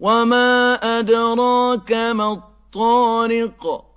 وَمَا أَدْرَاكَ مَا الطَّارِقُ